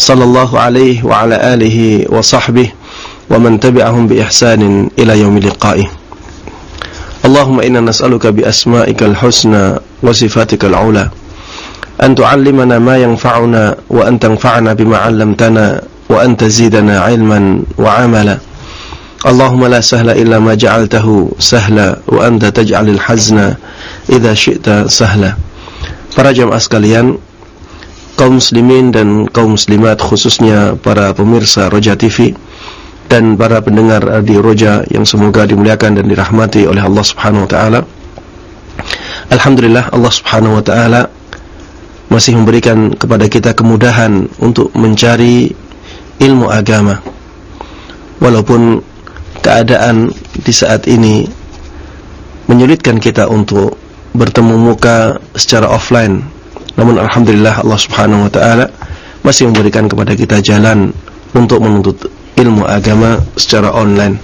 صلى الله عليه وعلى آله وصحبه ومن تبعهم بإحسان إلى يوم لقائه اللهم إنا نسألك بأسمائك الحسنى وصفاتك العلى أن تعلمنا ما ينفعنا وأن تنفعنا بما علمتنا وأن تزيدنا علما وعملا. اللهم لا سهل إلا ما جعلته سهلا وأنت تجعل الحزن إذا شئت سهلا. Para jamaah sekalian kaum muslimin dan kaum muslimat khususnya para pemirsa Roja TV dan para pendengar di Roja yang semoga dimuliakan dan dirahmati oleh Allah Subhanahu wa taala. Alhamdulillah Allah Subhanahu wa taala masih memberikan kepada kita kemudahan untuk mencari ilmu agama. Walaupun keadaan di saat ini menyulitkan kita untuk bertemu muka secara offline namun alhamdulillah Allah Subhanahu wa taala masih memberikan kepada kita jalan untuk menuntut ilmu agama secara online.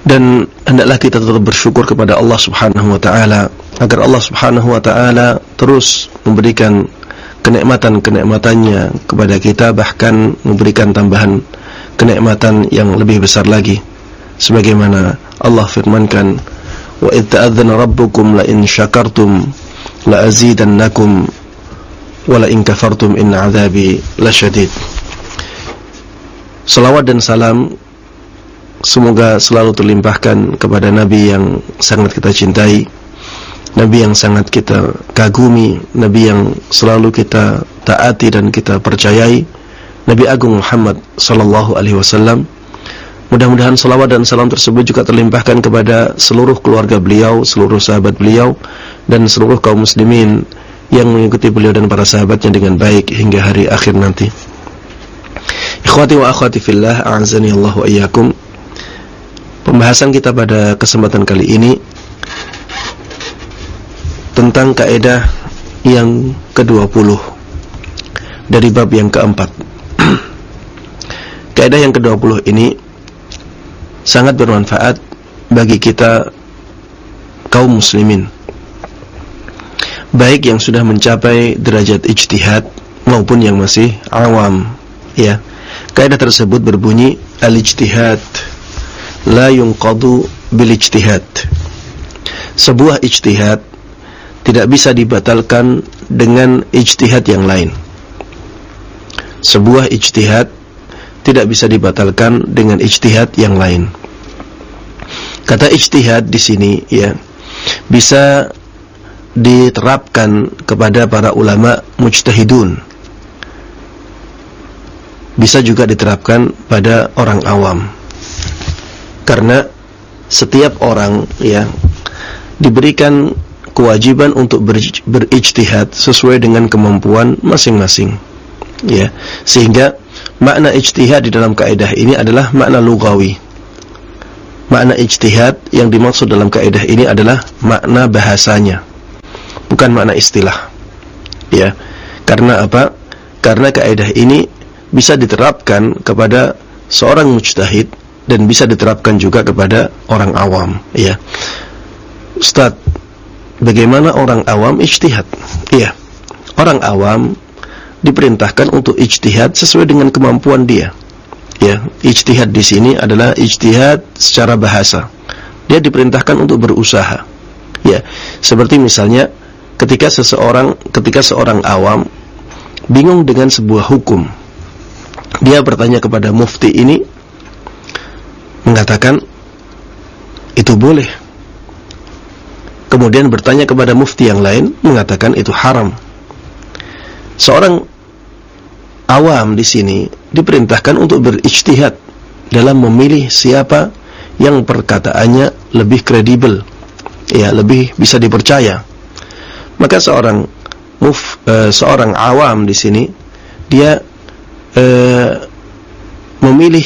Dan hendaklah kita tetap bersyukur kepada Allah Subhanahu wa taala agar Allah Subhanahu wa taala terus memberikan kenikmatan-kenikmatannya kepada kita bahkan memberikan tambahan kenikmatan yang lebih besar lagi sebagaimana Allah firmankan wa ta'adzana rabbukum la in syakartum la azidannakum wala in kafartum inna azabi lasyadid Salawat dan salam semoga selalu terlimpahkan kepada nabi yang sangat kita cintai nabi yang sangat kita kagumi nabi yang selalu kita taati dan kita percayai Nabi Agung Muhammad sallallahu alaihi wasallam Mudah-mudahan salawat dan salam tersebut juga terlimpahkan kepada seluruh keluarga beliau, seluruh sahabat beliau, dan seluruh kaum muslimin yang mengikuti beliau dan para sahabatnya dengan baik hingga hari akhir nanti. Ikhwati wa akhwati fillah, a'azani Allah wa iyyakum. Pembahasan kita pada kesempatan kali ini tentang kaidah yang ke-20 dari bab yang keempat. kaidah yang ke-20 ini sangat bermanfaat bagi kita kaum muslimin. Baik yang sudah mencapai derajat ijtihad maupun yang masih awam ya. Kaidah tersebut berbunyi al-ijtihad la yunqadu bil ijtihad sebuah ijtihad tidak bisa dibatalkan dengan ijtihad yang lain. Sebuah ijtihad tidak bisa dibatalkan dengan ijtihad yang lain. Kata ijtihad di sini ya bisa diterapkan kepada para ulama mujtahidun. Bisa juga diterapkan pada orang awam. Karena setiap orang ya diberikan kewajiban untuk ber, berijtihad sesuai dengan kemampuan masing-masing. Ya, sehingga makna ijtihad di dalam kaidah ini adalah makna lugawi. Makna ijtihad yang dimaksud dalam kaidah ini adalah makna bahasanya. Bukan makna istilah. Ya. Karena apa? Karena kaidah ini bisa diterapkan kepada seorang mujtahid dan bisa diterapkan juga kepada orang awam, ya. Ustaz, bagaimana orang awam ijtihad? Iya. Orang awam diperintahkan untuk ijtihad sesuai dengan kemampuan dia. Ya, ijtihad di sini adalah ijtihad secara bahasa. Dia diperintahkan untuk berusaha. Ya, seperti misalnya ketika seseorang ketika seorang awam bingung dengan sebuah hukum. Dia bertanya kepada mufti ini mengatakan itu boleh. Kemudian bertanya kepada mufti yang lain mengatakan itu haram. Seorang awam di sini diperintahkan untuk berijtihad dalam memilih siapa yang perkataannya lebih kredibel, ya lebih bisa dipercaya. Maka seorang muf, e, seorang awam di sini dia e, memilih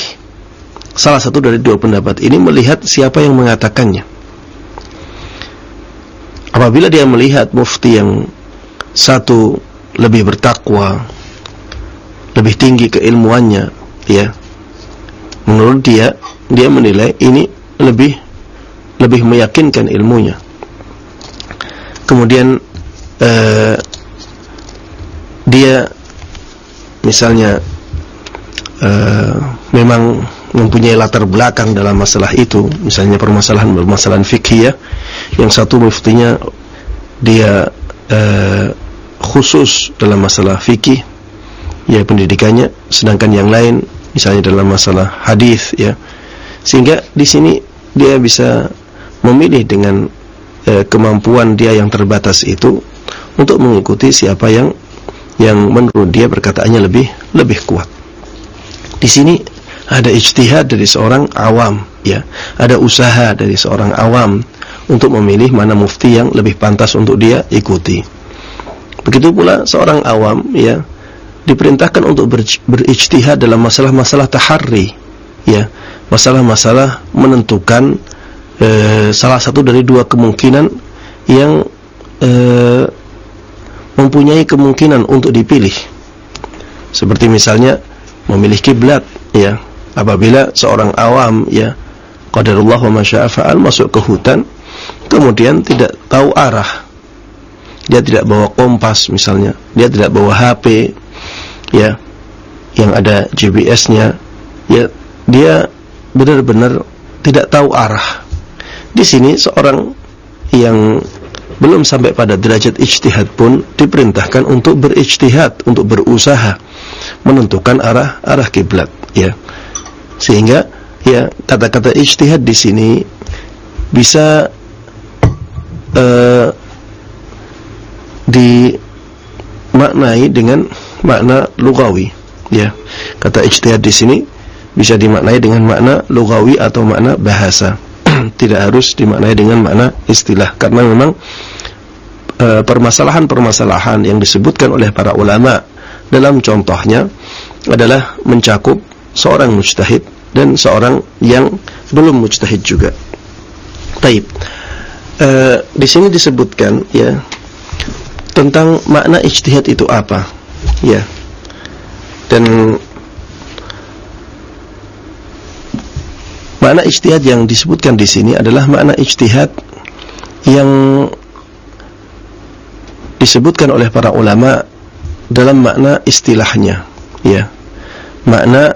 salah satu dari dua pendapat ini melihat siapa yang mengatakannya. Apabila dia melihat mufti yang satu lebih bertakwa, lebih tinggi keilmuannya, ya, menurut dia dia menilai ini lebih lebih meyakinkan ilmunya. Kemudian uh, dia misalnya uh, memang mempunyai latar belakang dalam masalah itu, misalnya permasalahan permasalahan fikih ya, yang satu muftinya dia uh, khusus dalam masalah fikih, ya pendidikannya, sedangkan yang lain misalnya dalam masalah hadis ya, sehingga di sini dia bisa memilih dengan uh, kemampuan dia yang terbatas itu untuk mengikuti siapa yang yang menurut dia perkataannya lebih lebih kuat. Di sini ada ijtihad dari seorang awam ya. Ada usaha dari seorang awam untuk memilih mana mufti yang lebih pantas untuk dia ikuti begitu pula seorang awam ya diperintahkan untuk ber, berijtihad dalam masalah-masalah tahari ya masalah-masalah menentukan e, salah satu dari dua kemungkinan yang e, mempunyai kemungkinan untuk dipilih. Seperti misalnya memilih kiblat ya apabila seorang awam ya qadarullah wa masya'a fa'al masuk ke hutan kemudian tidak tahu arah dia tidak bawa kompas misalnya. Dia tidak bawa HP ya yang ada GPS-nya ya dia benar-benar tidak tahu arah. Di sini seorang yang belum sampai pada derajat ijtihad pun diperintahkan untuk berijtihad untuk berusaha menentukan arah arah kiblat ya. Sehingga ya kata-kata ijtihad di sini bisa uh, dimaknai dengan makna lugawi ya kata ijtihad di sini bisa dimaknai dengan makna lugawi atau makna bahasa tidak harus dimaknai dengan makna istilah karena memang eh, permasalahan-permasalahan yang disebutkan oleh para ulama dalam contohnya adalah mencakup seorang mujtahid dan seorang yang belum mujtahid juga. Taib. E, di sini disebutkan ya tentang makna ijtihad itu apa, ya. Dan makna ijtihad yang disebutkan di sini adalah makna ijtihad yang disebutkan oleh para ulama dalam makna istilahnya, ya. Makna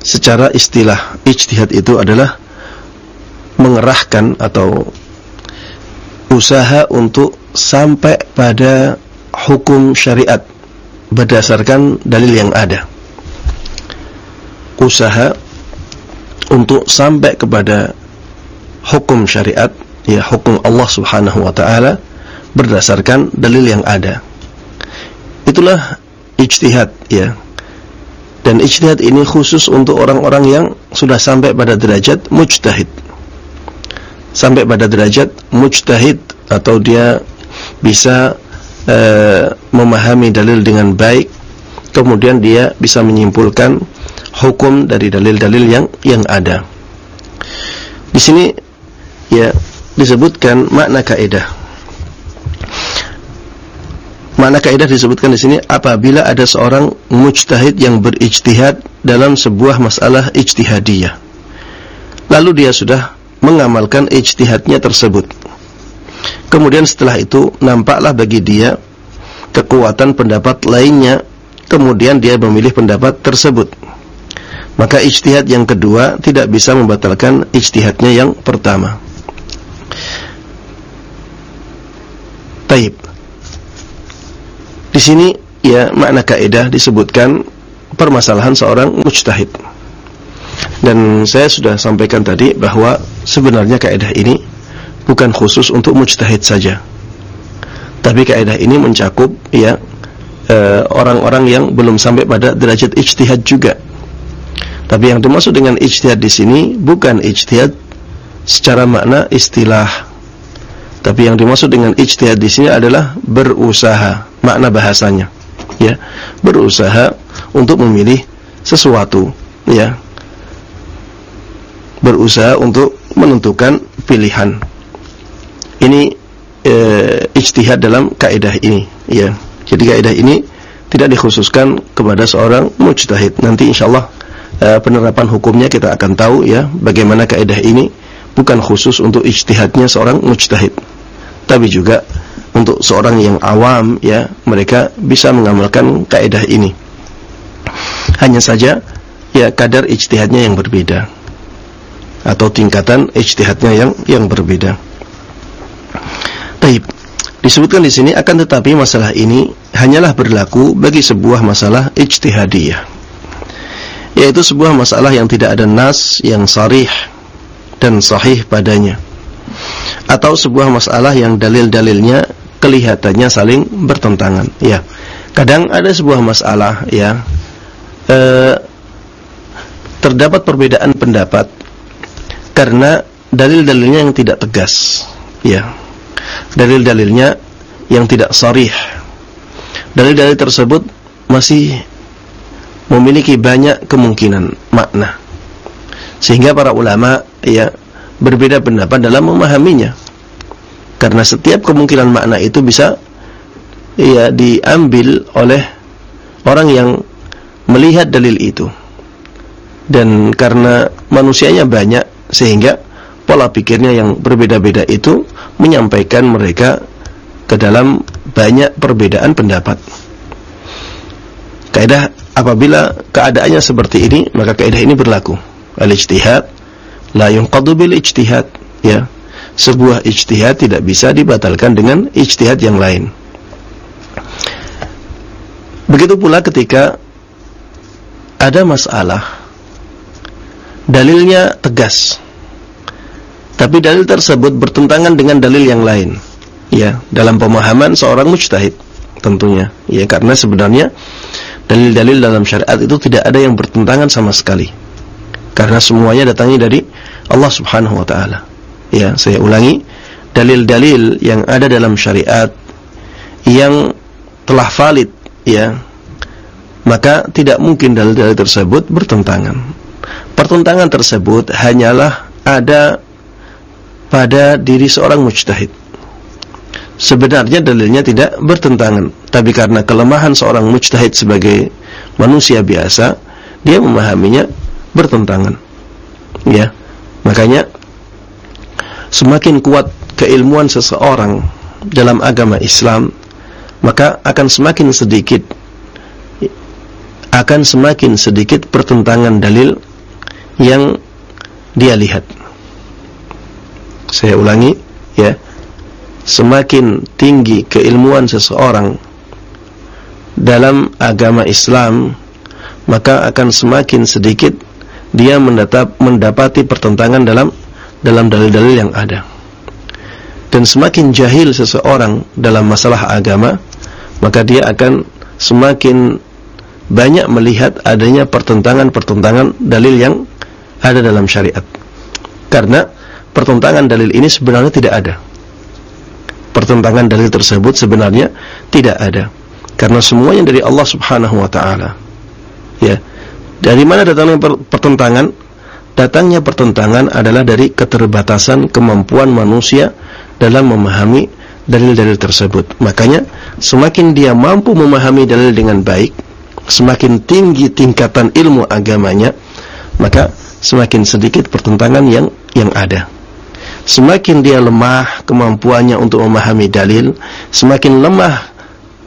secara istilah ijtihad itu adalah mengerahkan atau usaha untuk sampai pada hukum syariat berdasarkan dalil yang ada. Usaha untuk sampai kepada hukum syariat, ya hukum Allah Subhanahu wa taala berdasarkan dalil yang ada. Itulah ijtihad ya dan ijtihad ini khusus untuk orang-orang yang sudah sampai pada derajat mujtahid. Sampai pada derajat mujtahid atau dia bisa uh, memahami dalil dengan baik, kemudian dia bisa menyimpulkan hukum dari dalil-dalil yang yang ada. Di sini ya disebutkan makna kaidah Makna kaidah disebutkan di sini apabila ada seorang mujtahid yang berijtihad dalam sebuah masalah ijtihadiyah. Lalu dia sudah mengamalkan ijtihadnya tersebut. Kemudian setelah itu nampaklah bagi dia kekuatan pendapat lainnya, kemudian dia memilih pendapat tersebut. Maka ijtihad yang kedua tidak bisa membatalkan ijtihadnya yang pertama. Taib. Di sini ya makna kaidah disebutkan permasalahan seorang mujtahid. Dan saya sudah sampaikan tadi bahwa sebenarnya kaidah ini bukan khusus untuk mujtahid saja. Tapi kaidah ini mencakup ya eh, orang-orang e, yang belum sampai pada derajat ijtihad juga. Tapi yang dimaksud dengan ijtihad di sini bukan ijtihad secara makna istilah. Tapi yang dimaksud dengan ijtihad di sini adalah berusaha makna bahasanya ya berusaha untuk memilih sesuatu ya berusaha untuk menentukan pilihan. Ini e, ijtihad dalam kaidah ini, ya. Jadi kaidah ini tidak dikhususkan kepada seorang mujtahid. Nanti insyaallah e, penerapan hukumnya kita akan tahu ya bagaimana kaidah ini bukan khusus untuk ijtihadnya seorang mujtahid. Tapi juga untuk seorang yang awam ya, mereka bisa mengamalkan kaidah ini. Hanya saja ya kadar ijtihadnya yang berbeda atau tingkatan ijtihadnya yang yang berbeda. Taib. Disebutkan di sini akan tetapi masalah ini hanyalah berlaku bagi sebuah masalah ijtihadiyah. Yaitu sebuah masalah yang tidak ada nas yang sarih dan sahih padanya. Atau sebuah masalah yang dalil-dalilnya kelihatannya saling bertentangan. Ya. Kadang ada sebuah masalah ya eh, terdapat perbedaan pendapat karena dalil-dalilnya yang tidak tegas ya. Dalil-dalilnya yang tidak sarih. Dalil-dalil tersebut masih memiliki banyak kemungkinan makna. Sehingga para ulama ya berbeda pendapat dalam memahaminya. Karena setiap kemungkinan makna itu bisa ya diambil oleh orang yang melihat dalil itu. Dan karena manusianya banyak sehingga pola pikirnya yang berbeda-beda itu menyampaikan mereka ke dalam banyak perbedaan pendapat. Kaidah apabila keadaannya seperti ini, maka kaidah ini berlaku. Al-ijtihad la yunqadu bil ijtihad, ya. Sebuah ijtihad tidak bisa dibatalkan dengan ijtihad yang lain. Begitu pula ketika ada masalah dalilnya tegas. Tapi dalil tersebut bertentangan dengan dalil yang lain. Ya, dalam pemahaman seorang mujtahid tentunya. Ya, karena sebenarnya dalil-dalil dalam syariat itu tidak ada yang bertentangan sama sekali. Karena semuanya datangnya dari Allah Subhanahu wa taala. Ya, saya ulangi, dalil-dalil yang ada dalam syariat yang telah valid ya maka tidak mungkin dalil-dalil tersebut bertentangan pertentangan tersebut hanyalah ada pada diri seorang mujtahid. Sebenarnya dalilnya tidak bertentangan, tapi karena kelemahan seorang mujtahid sebagai manusia biasa, dia memahaminya bertentangan. Ya. Makanya semakin kuat keilmuan seseorang dalam agama Islam, maka akan semakin sedikit akan semakin sedikit pertentangan dalil yang dia lihat. Saya ulangi, ya. Semakin tinggi keilmuan seseorang dalam agama Islam, maka akan semakin sedikit dia mendatap, mendapati pertentangan dalam dalam dalil-dalil yang ada. Dan semakin jahil seseorang dalam masalah agama, maka dia akan semakin banyak melihat adanya pertentangan-pertentangan dalil yang ada dalam syariat. Karena pertentangan dalil ini sebenarnya tidak ada. Pertentangan dalil tersebut sebenarnya tidak ada. Karena semuanya dari Allah Subhanahu wa taala. Ya. Dari mana datangnya pertentangan? Datangnya pertentangan adalah dari keterbatasan kemampuan manusia dalam memahami dalil-dalil tersebut. Makanya semakin dia mampu memahami dalil dengan baik, semakin tinggi tingkatan ilmu agamanya, maka semakin sedikit pertentangan yang yang ada. Semakin dia lemah kemampuannya untuk memahami dalil, semakin lemah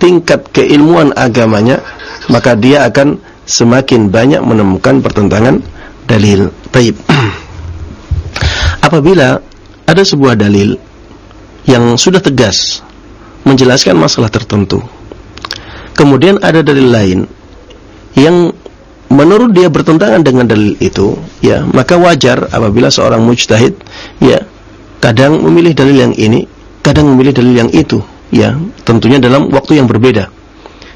tingkat keilmuan agamanya, maka dia akan semakin banyak menemukan pertentangan dalil. Taib. Apabila ada sebuah dalil yang sudah tegas menjelaskan masalah tertentu, kemudian ada dalil lain yang menurut dia bertentangan dengan dalil itu, ya, maka wajar apabila seorang mujtahid ya kadang memilih dalil yang ini, kadang memilih dalil yang itu, ya, tentunya dalam waktu yang berbeda.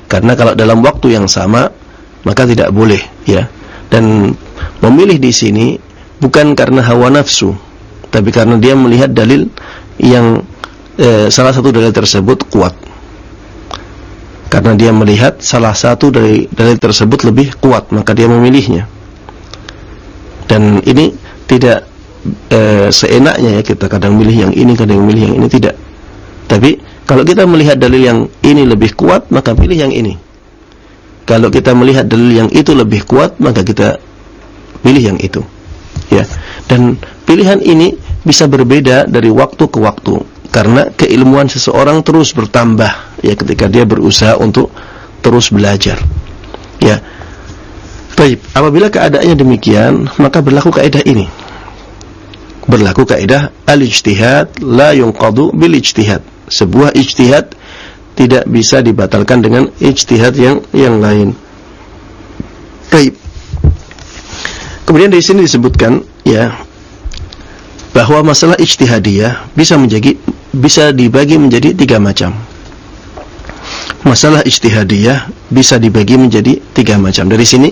Karena kalau dalam waktu yang sama, maka tidak boleh, ya. Dan memilih di sini bukan karena hawa nafsu, tapi karena dia melihat dalil yang eh, salah satu dalil tersebut kuat karena dia melihat salah satu dari dalil tersebut lebih kuat maka dia memilihnya Dan ini tidak e, seenaknya ya kita kadang milih yang ini, kadang milih yang ini tidak. Tapi kalau kita melihat dalil yang ini lebih kuat, maka pilih yang ini. Kalau kita melihat dalil yang itu lebih kuat, maka kita pilih yang itu. Ya. Dan pilihan ini bisa berbeda dari waktu ke waktu karena keilmuan seseorang terus bertambah ya ketika dia berusaha untuk terus belajar. Ya. Baik, apabila keadaannya demikian, maka berlaku kaidah ini. Berlaku kaidah al-ijtihad la yunqadu bil ijtihad. Sebuah ijtihad tidak bisa dibatalkan dengan ijtihad yang yang lain. Baik. Kemudian di sini disebutkan ya bahwa masalah ijtihadiyah bisa menjadi bisa dibagi menjadi tiga macam masalah ijtihadiyah bisa dibagi menjadi tiga macam. Dari sini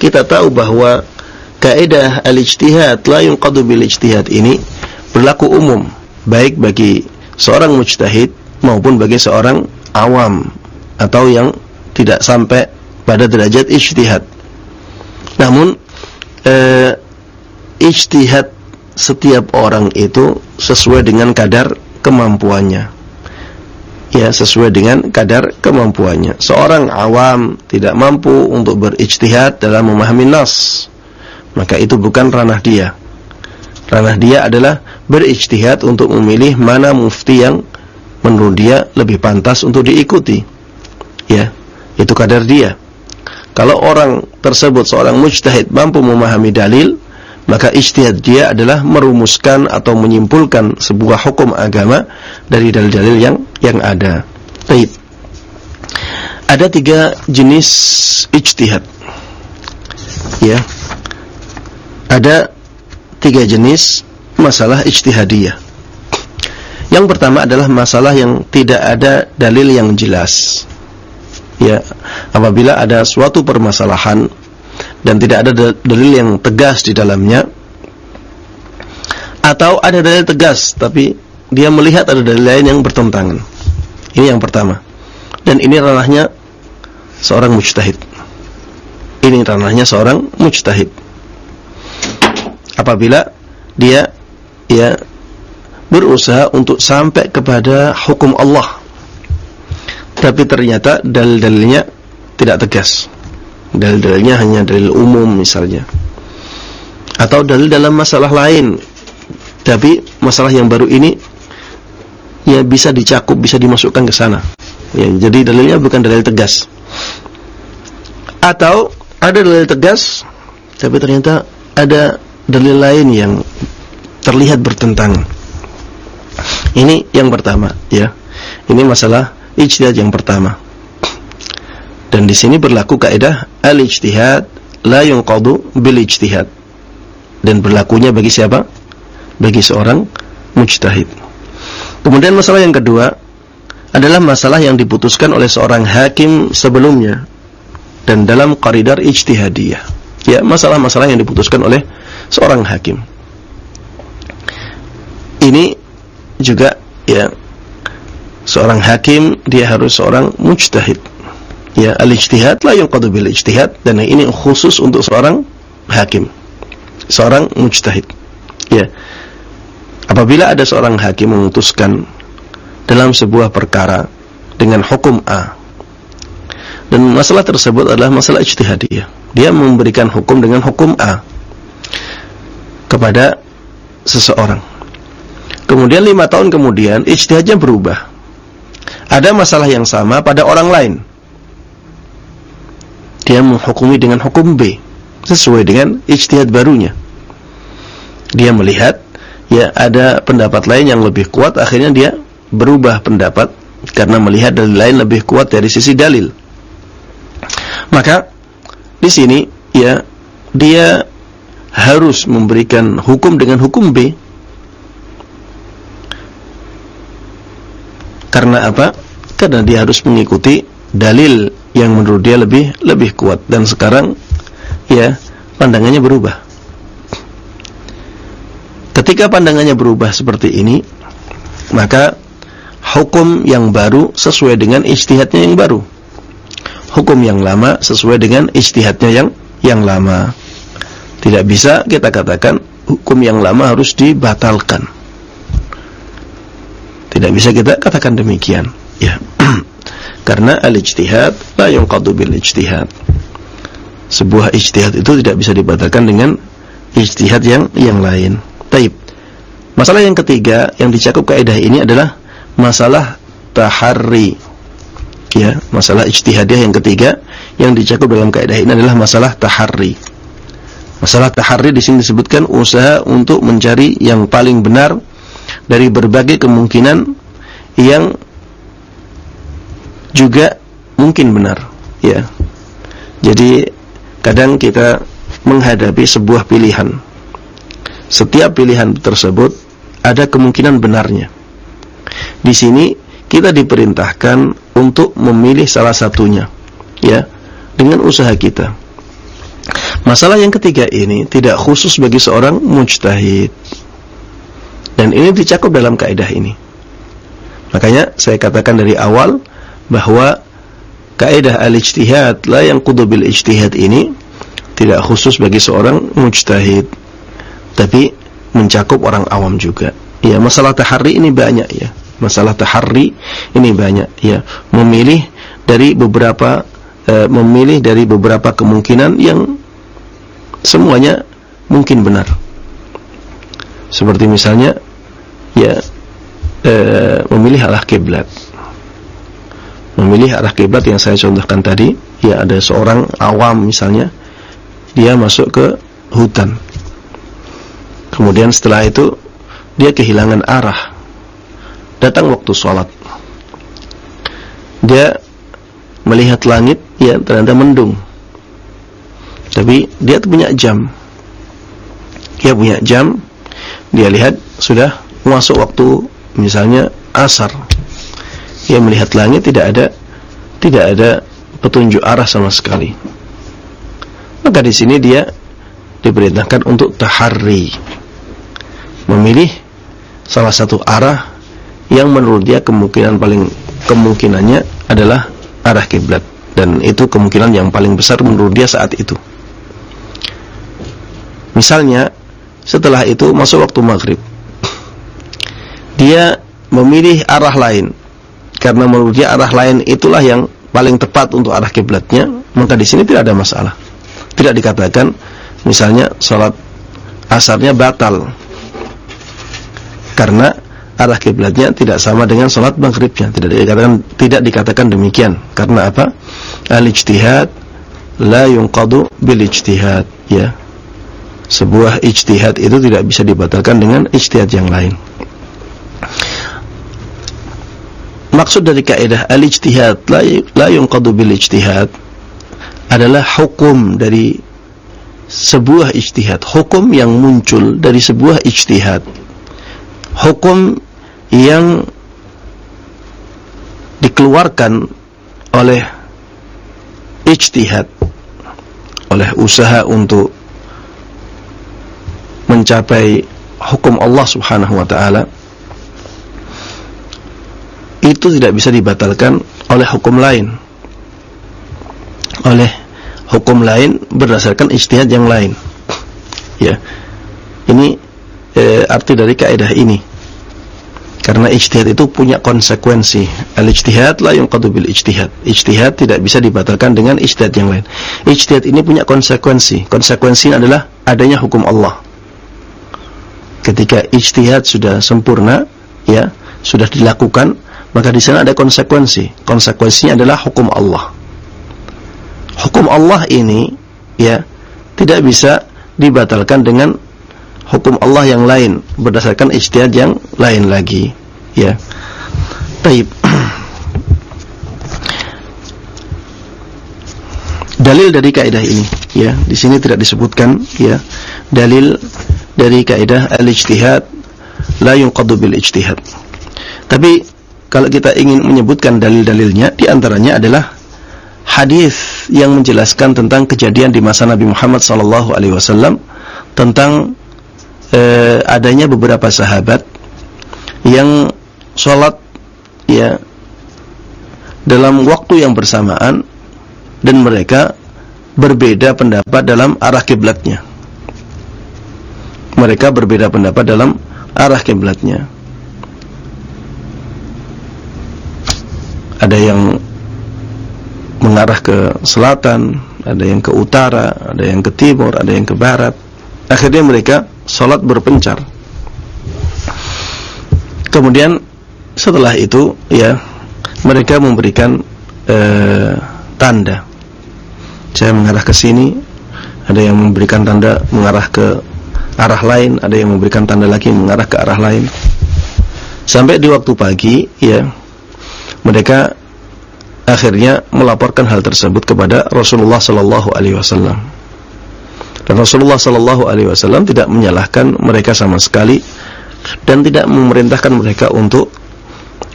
kita tahu bahwa kaidah al-ijtihad la yunqadu bil ijtihad ini berlaku umum baik bagi seorang mujtahid maupun bagi seorang awam atau yang tidak sampai pada derajat ijtihad. Namun eh, ijtihad setiap orang itu sesuai dengan kadar kemampuannya ya sesuai dengan kadar kemampuannya. Seorang awam tidak mampu untuk berijtihad dalam memahami nas, maka itu bukan ranah dia. Ranah dia adalah berijtihad untuk memilih mana mufti yang menurut dia lebih pantas untuk diikuti. Ya, itu kadar dia. Kalau orang tersebut seorang mujtahid mampu memahami dalil, maka ijtihad dia adalah merumuskan atau menyimpulkan sebuah hukum agama dari dalil-dalil yang yang ada. Baik. Ada tiga jenis ijtihad. Ya. Ada tiga jenis masalah ijtihadiyah. Yang pertama adalah masalah yang tidak ada dalil yang jelas. Ya, apabila ada suatu permasalahan dan tidak ada dalil yang tegas di dalamnya. Atau ada dalil tegas tapi dia melihat ada dalil lain yang bertentangan. Ini yang pertama. Dan ini ranahnya seorang mujtahid. Ini ranahnya seorang mujtahid. Apabila dia ya berusaha untuk sampai kepada hukum Allah. Tapi ternyata dalil-dalilnya tidak tegas dalil-dalilnya hanya dalil umum misalnya. Atau dalil dalam masalah lain. Tapi masalah yang baru ini ya bisa dicakup bisa dimasukkan ke sana. Ya jadi dalilnya bukan dalil tegas. Atau ada dalil tegas tapi ternyata ada dalil lain yang terlihat bertentangan. Ini yang pertama ya. Ini masalah ijtihad yang pertama dan di sini berlaku kaidah al-ijtihad la yunqadu bil ijtihad. Dan berlakunya bagi siapa? Bagi seorang mujtahid. Kemudian masalah yang kedua adalah masalah yang diputuskan oleh seorang hakim sebelumnya dan dalam qaridar ijtihadiyah. Ya, masalah-masalah yang diputuskan oleh seorang hakim. Ini juga ya seorang hakim dia harus seorang mujtahid ya al-ijtihad la yunqadu bil ijtihad. Dan ini khusus untuk seorang hakim. Seorang mujtahid. Ya. Apabila ada seorang hakim memutuskan dalam sebuah perkara dengan hukum A dan masalah tersebut adalah masalah ijtihadiyah dia memberikan hukum dengan hukum A kepada seseorang. Kemudian lima tahun kemudian ijtihadnya berubah. Ada masalah yang sama pada orang lain dia menghukumi dengan hukum B sesuai dengan ijtihad barunya. Dia melihat ya ada pendapat lain yang lebih kuat akhirnya dia berubah pendapat karena melihat dalil lain lebih kuat dari sisi dalil. Maka di sini ya dia harus memberikan hukum dengan hukum B. Karena apa? Karena dia harus mengikuti dalil yang menurut dia lebih lebih kuat dan sekarang ya pandangannya berubah. Ketika pandangannya berubah seperti ini, maka hukum yang baru sesuai dengan ijtihadnya yang baru. Hukum yang lama sesuai dengan ijtihadnya yang yang lama. Tidak bisa kita katakan hukum yang lama harus dibatalkan. Tidak bisa kita katakan demikian. Ya. Karena al-ijtihad la yunqadu bil ijtihad. Sebuah ijtihad itu tidak bisa dibatalkan dengan ijtihad yang yang lain. Taib. Masalah yang ketiga yang dicakup kaidah ini adalah masalah taharri. Ya, masalah ijtihadiyah yang ketiga yang dicakup dalam kaidah ini adalah masalah taharri. Masalah tahari di sini disebutkan usaha untuk mencari yang paling benar dari berbagai kemungkinan yang juga mungkin benar, ya. Jadi kadang kita menghadapi sebuah pilihan. Setiap pilihan tersebut ada kemungkinan benarnya. Di sini kita diperintahkan untuk memilih salah satunya, ya, dengan usaha kita. Masalah yang ketiga ini tidak khusus bagi seorang mujtahid. Dan ini dicakup dalam kaidah ini. Makanya saya katakan dari awal bahwa kaidah al-ijtihad la yang bil ijtihad ini tidak khusus bagi seorang mujtahid. Tapi mencakup orang awam juga. Ya, masalah tahari ini banyak ya. Masalah tahari ini banyak ya. Memilih dari beberapa uh, memilih dari beberapa kemungkinan yang semuanya mungkin benar. Seperti misalnya ya e, memilih arah kiblat. Memilih arah kiblat yang saya contohkan tadi, ya ada seorang awam misalnya dia masuk ke hutan. Kemudian setelah itu dia kehilangan arah. Datang waktu sholat. Dia melihat langit, ya ternyata mendung. Tapi dia punya jam. Dia punya jam. Dia lihat sudah masuk waktu misalnya asar. Dia melihat langit tidak ada tidak ada petunjuk arah sama sekali. Maka di sini dia diperintahkan untuk tahari. Memilih salah satu arah yang menurut dia kemungkinan paling kemungkinannya adalah arah kiblat dan itu kemungkinan yang paling besar menurut dia saat itu. Misalnya setelah itu masuk waktu maghrib Dia memilih arah lain Karena menurut dia arah lain itulah yang paling tepat untuk arah kiblatnya. Maka di sini tidak ada masalah. Tidak dikatakan misalnya sholat asarnya batal. Karena arah kiblatnya tidak sama dengan sholat maghribnya. Tidak dikatakan, tidak dikatakan demikian. Karena apa? Al-ijtihad La yunqadu bil-ijtihad Ya. Sebuah ijtihad itu tidak bisa dibatalkan dengan ijtihad yang lain. Maksud dari kaidah al-ijtihad la, la yunqadu bil ijtihad adalah hukum dari sebuah ijtihad, hukum yang muncul dari sebuah ijtihad. Hukum yang dikeluarkan oleh ijtihad oleh usaha untuk mencapai hukum Allah Subhanahu wa taala itu tidak bisa dibatalkan oleh hukum lain. Oleh hukum lain berdasarkan ijtihad yang lain. Ya. Ini e, arti dari kaidah ini. Karena ijtihad itu punya konsekuensi. Al-ijtihad la yunqadu bil ijtihad. Ijtihad tidak bisa dibatalkan dengan ijtihad yang lain. Ijtihad ini punya konsekuensi. Konsekuensinya adalah adanya hukum Allah ketika ijtihad sudah sempurna ya sudah dilakukan maka di sana ada konsekuensi. Konsekuensinya adalah hukum Allah. Hukum Allah ini ya tidak bisa dibatalkan dengan hukum Allah yang lain berdasarkan ijtihad yang lain lagi ya. Taib. Dalil dari kaidah ini ya di sini tidak disebutkan ya. Dalil dari kaidah al-ijtihad la yunqadu bil ijtihad. Tapi kalau kita ingin menyebutkan dalil-dalilnya di antaranya adalah hadis yang menjelaskan tentang kejadian di masa Nabi Muhammad sallallahu alaihi wasallam tentang eh, adanya beberapa sahabat yang sholat ya dalam waktu yang bersamaan dan mereka berbeda pendapat dalam arah kiblatnya mereka berbeda pendapat dalam arah kiblatnya. Ada yang mengarah ke selatan, ada yang ke utara, ada yang ke timur, ada yang ke barat. Akhirnya mereka sholat berpencar. Kemudian setelah itu ya mereka memberikan eh, tanda. Saya mengarah ke sini, ada yang memberikan tanda mengarah ke arah lain, ada yang memberikan tanda lagi mengarah ke arah lain. Sampai di waktu pagi, ya, mereka akhirnya melaporkan hal tersebut kepada Rasulullah Sallallahu Alaihi Wasallam. Dan Rasulullah Sallallahu Alaihi Wasallam tidak menyalahkan mereka sama sekali dan tidak memerintahkan mereka untuk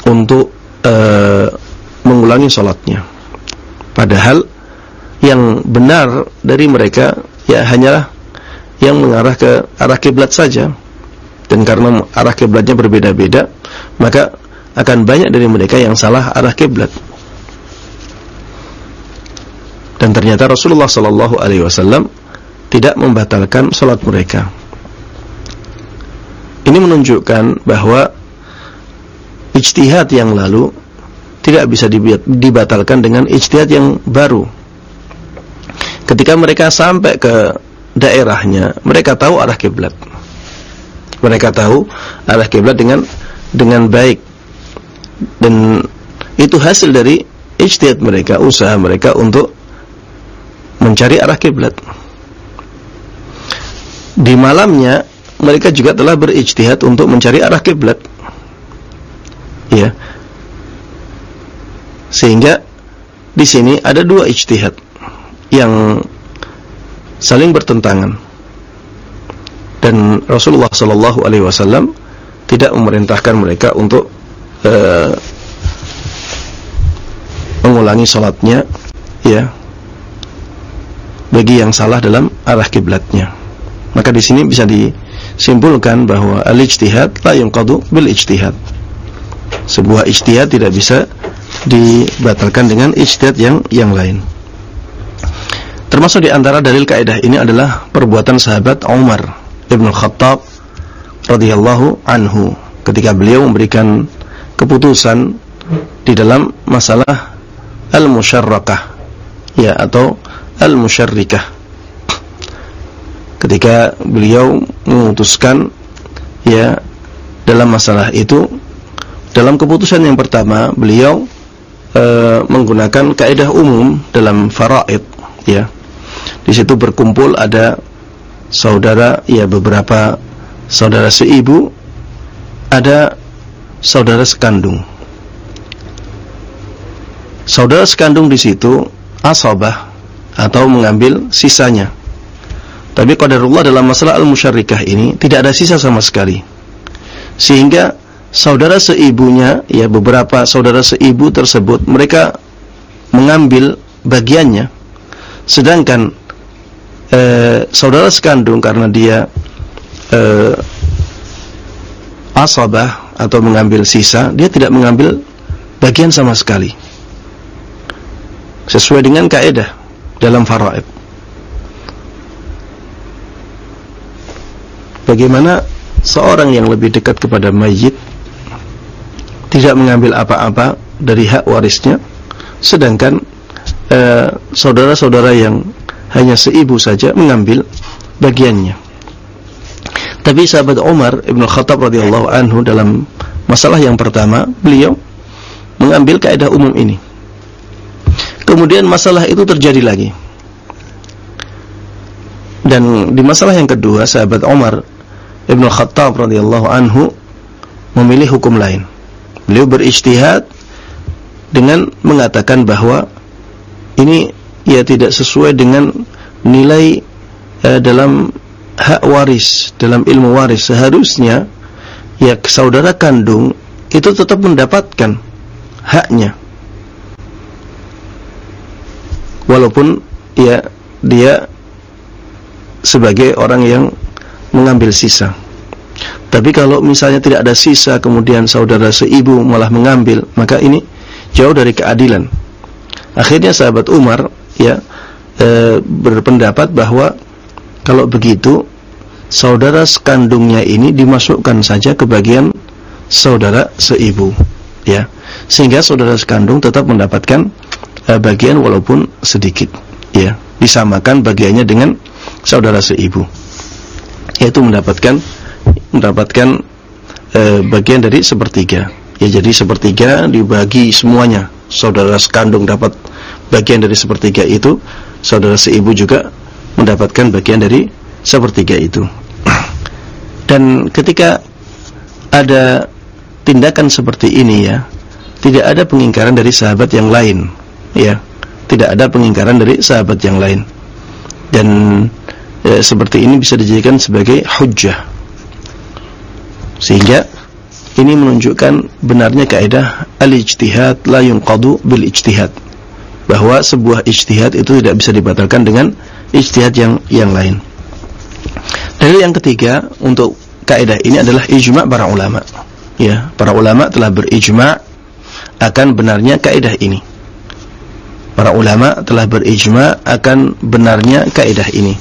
untuk uh, mengulangi sholatnya. Padahal yang benar dari mereka ya hanyalah yang mengarah ke arah kiblat saja. Dan karena arah kiblatnya berbeda-beda, maka akan banyak dari mereka yang salah arah kiblat. Dan ternyata Rasulullah sallallahu alaihi wasallam tidak membatalkan salat mereka. Ini menunjukkan bahwa ijtihad yang lalu tidak bisa dibatalkan dengan ijtihad yang baru. Ketika mereka sampai ke daerahnya, mereka tahu arah kiblat. Mereka tahu arah kiblat dengan dengan baik. Dan itu hasil dari ijtihad mereka, usaha mereka untuk mencari arah kiblat. Di malamnya mereka juga telah berijtihad untuk mencari arah kiblat. Ya. Sehingga di sini ada dua ijtihad yang saling bertentangan. Dan Rasulullah sallallahu alaihi wasallam tidak memerintahkan mereka untuk uh, mengulangi salatnya ya bagi yang salah dalam arah kiblatnya. Maka di sini bisa disimpulkan bahwa al-ijtihad la yunqadu bil ijtihad. Sebuah ijtihad tidak bisa dibatalkan dengan ijtihad yang yang lain. Termasuk di antara dalil kaidah ini adalah perbuatan sahabat Umar Ibn Khattab radhiyallahu anhu ketika beliau memberikan keputusan di dalam masalah al-musyarrakah ya atau al-musyarrikah ketika beliau memutuskan ya dalam masalah itu dalam keputusan yang pertama beliau e, menggunakan kaidah umum dalam faraid ya. Di situ berkumpul ada saudara ya beberapa saudara seibu, ada saudara sekandung. Saudara sekandung di situ asabah atau mengambil sisanya. Tapi qadarullah dalam masalah al-musyarrikah ini tidak ada sisa sama sekali. Sehingga saudara seibunya ya beberapa saudara seibu tersebut mereka mengambil bagiannya sedangkan eh, saudara sekandung karena dia eh, asabah atau mengambil sisa, dia tidak mengambil bagian sama sekali. Sesuai dengan kaidah dalam faraid. Bagaimana seorang yang lebih dekat kepada mayit tidak mengambil apa-apa dari hak warisnya sedangkan eh, saudara-saudara eh, yang hanya seibu saja mengambil bagiannya. Tapi sahabat Umar Ibn Khattab radhiyallahu anhu dalam masalah yang pertama, beliau mengambil kaidah umum ini. Kemudian masalah itu terjadi lagi. Dan di masalah yang kedua, sahabat Umar Ibn Khattab radhiyallahu anhu memilih hukum lain. Beliau berijtihad dengan mengatakan bahwa ini ya tidak sesuai dengan nilai uh, dalam hak waris, dalam ilmu waris. Seharusnya ya saudara kandung itu tetap mendapatkan haknya. Walaupun ya dia sebagai orang yang mengambil sisa. Tapi kalau misalnya tidak ada sisa kemudian saudara seibu malah mengambil, maka ini jauh dari keadilan. Akhirnya sahabat Umar ya e, berpendapat bahwa kalau begitu saudara sekandungnya ini dimasukkan saja ke bagian saudara seibu ya. Sehingga saudara sekandung tetap mendapatkan uh, bagian walaupun sedikit ya. Disamakan bagiannya dengan saudara seibu yaitu mendapatkan mendapatkan uh, bagian dari sepertiga. Ya jadi sepertiga dibagi semuanya. Saudara sekandung dapat bagian dari sepertiga itu saudara seibu juga mendapatkan bagian dari sepertiga itu. Dan ketika ada tindakan seperti ini ya tidak ada pengingkaran dari sahabat yang lain ya. Tidak ada pengingkaran dari sahabat yang lain. Dan e, seperti ini bisa dijadikan sebagai hujjah. Sehingga ini menunjukkan benarnya kaidah al-ijtihad la yunqadu bil ijtihad bahwa sebuah ijtihad itu tidak bisa dibatalkan dengan ijtihad yang yang lain. Dalil yang ketiga untuk kaidah ini adalah ijma' para ulama. Ya, para ulama telah berijma' akan benarnya kaidah ini. Para ulama telah berijma' akan benarnya kaidah ini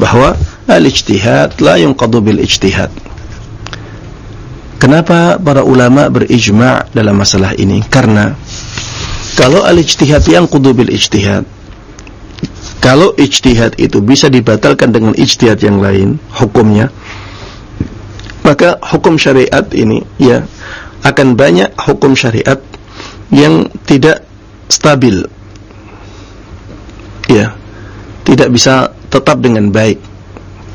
bahwa al-ijtihad la yunqadu bil ijtihad. Kenapa para ulama berijma' dalam masalah ini? Karena kalau al-ijtihad yang kudu bil ijtihad Kalau ijtihad itu bisa dibatalkan dengan ijtihad yang lain Hukumnya Maka hukum syariat ini ya Akan banyak hukum syariat Yang tidak stabil. Ya Tidak bisa tetap dengan baik.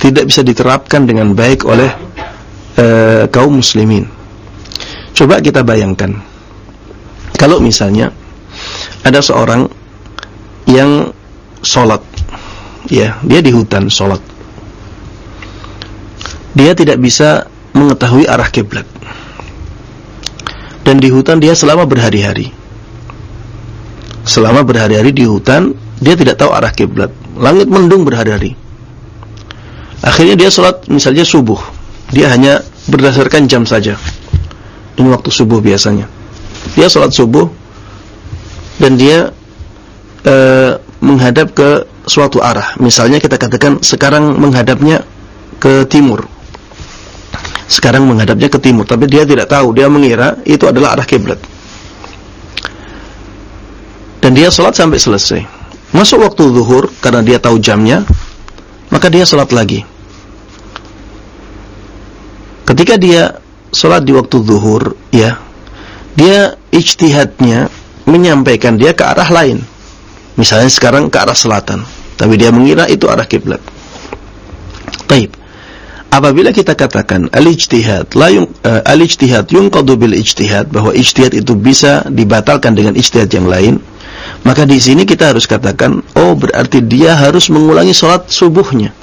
Tidak bisa diterapkan dengan baik oleh uh, kaum muslimin. Coba kita bayangkan. Kalau misalnya ada seorang yang sholat ya dia di hutan sholat dia tidak bisa mengetahui arah kiblat. Dan di hutan dia selama berhari-hari. Selama berhari-hari di hutan dia tidak tahu arah kiblat. Langit mendung berhari-hari. Akhirnya dia sholat misalnya subuh. Dia hanya berdasarkan jam saja. Ini waktu subuh biasanya. Dia sholat subuh dan dia e, menghadap ke suatu arah. Misalnya kita katakan sekarang menghadapnya ke timur. Sekarang menghadapnya ke timur, tapi dia tidak tahu, dia mengira itu adalah arah kiblat. Dan dia sholat sampai selesai. Masuk waktu zuhur karena dia tahu jamnya, maka dia sholat lagi. Ketika dia sholat di waktu zuhur, ya, dia ijtihadnya menyampaikan dia ke arah lain. Misalnya sekarang ke arah selatan, tapi dia mengira itu arah kiblat. Taib. Apabila kita katakan al-ijtihad la yung, uh, al-ijtihad yunqadu bil ijtihad bahwa ijtihad itu bisa dibatalkan dengan ijtihad yang lain, maka di sini kita harus katakan oh berarti dia harus mengulangi salat subuhnya.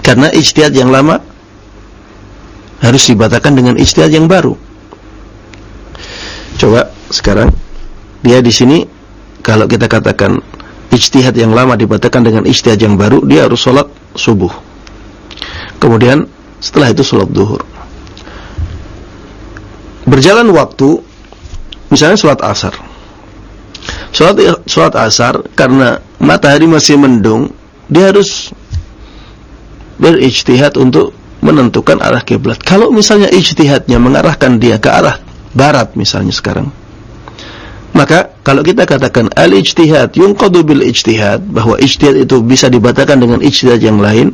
Karena ijtihad yang lama harus dibatalkan dengan ijtihad yang baru. Coba sekarang dia di sini kalau kita katakan ijtihad yang lama dibatalkan dengan ijtihad yang baru, dia harus sholat subuh. Kemudian setelah itu sholat duhur. Berjalan waktu, misalnya sholat asar. Sholat, sholat asar karena matahari masih mendung, dia harus berijtihad untuk menentukan arah kiblat. Kalau misalnya ijtihadnya mengarahkan dia ke arah barat misalnya sekarang. Maka kalau kita katakan al-ijtihad yunqadu bil ijtihad bahwa ijtihad itu bisa dibatalkan dengan ijtihad yang lain,